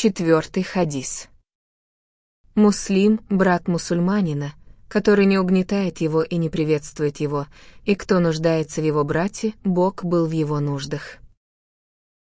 Четвертый хадис. Муслим — брат мусульманина, который не угнетает его и не приветствует его, и кто нуждается в его брате, Бог был в его нуждах.